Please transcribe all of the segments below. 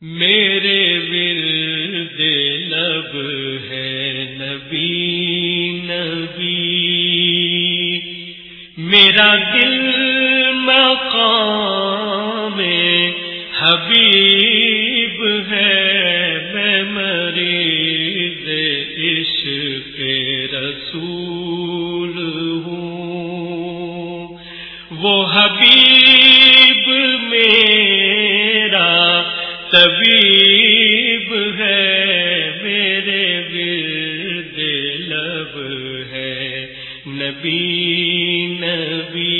میرے ورد لب ہے نبی نبی۔ میرا دل مقام حبیب ہے، میں مریض عشق رسول ہوں۔ وہ حبیب طبیب ہے میرے ورد لب ہے۔ نبی نبی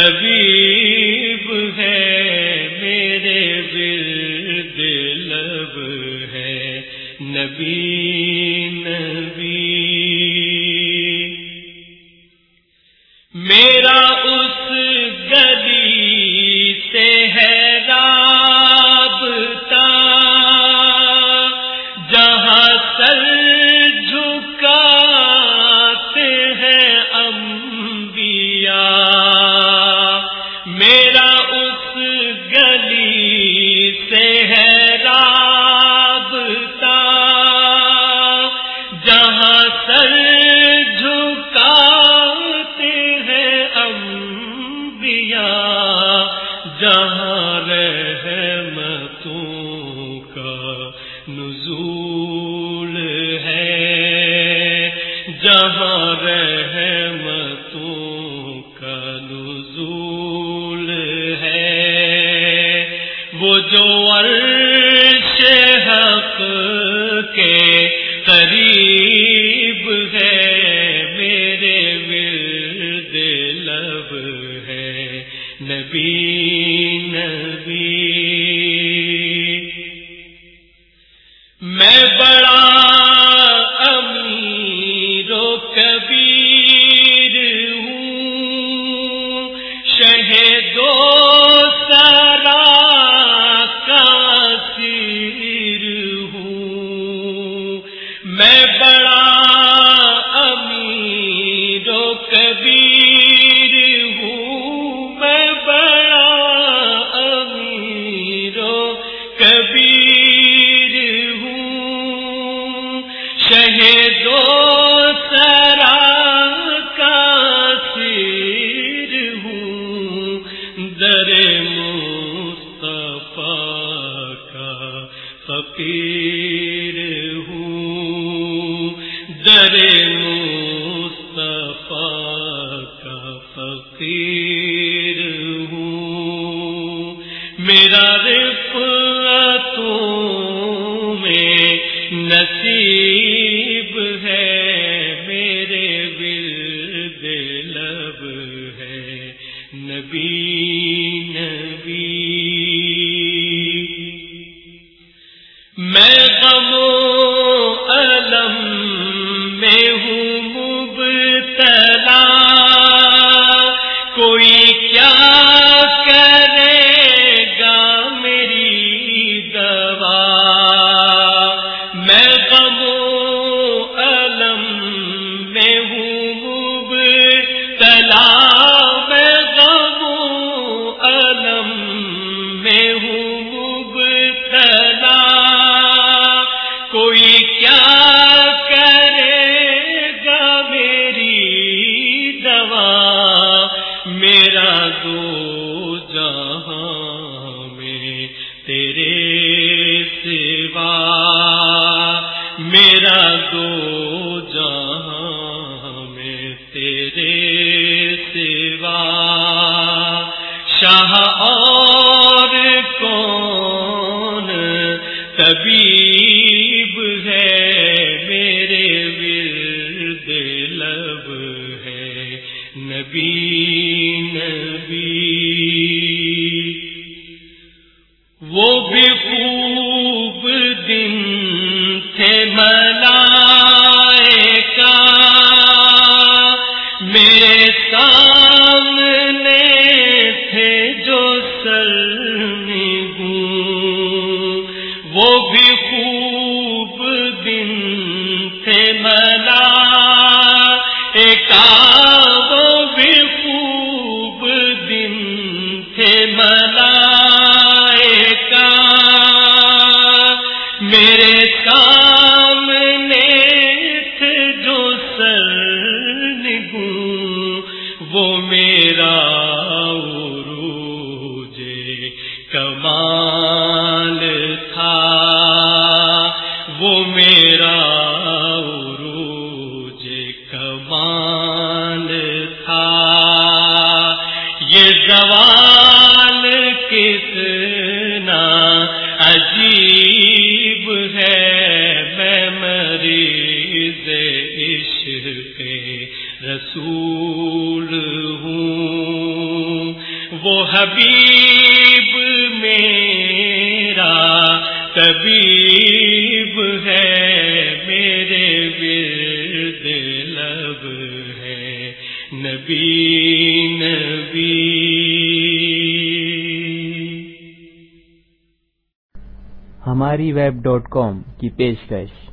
طبیب ہے، میرے ورد لب ہے۔ نبی نبی۔ میرا اس گلی سے ہے رابطہ، جہاں سر جو عرش حق کے قریب ہے میرے ورد لب ہے۔ نبی در مصطفیٰ کا فقیر ہوں۔ در مصطفیٰ کا فقیر ہوں۔ میرا رفعتوں میں نصیب ہے۔ میرا دو جہاں میں تیرے سوا۔ شاہ اور کون طبیب ہے؟ میرے ورد لب ہے۔ نبی نبی۔ وہ بھی خوب دن سے ملائکہ میرے سامنے تھے جو سلمی ہوں۔ وہ بھی خوب دن تھے ملا ایک وہ بھی خوب دن تھے ملا وہ میرا عروج کمال تھا۔ یہ زوال کتنا عجیب ہے۔ میں مریض عشق رسول ہوں۔ وہ حبیب میرا طبیب ہے میرے ورد لب ہے۔ نبی نبی۔ ہماری ویب ڈاٹ کام کی پیشکش۔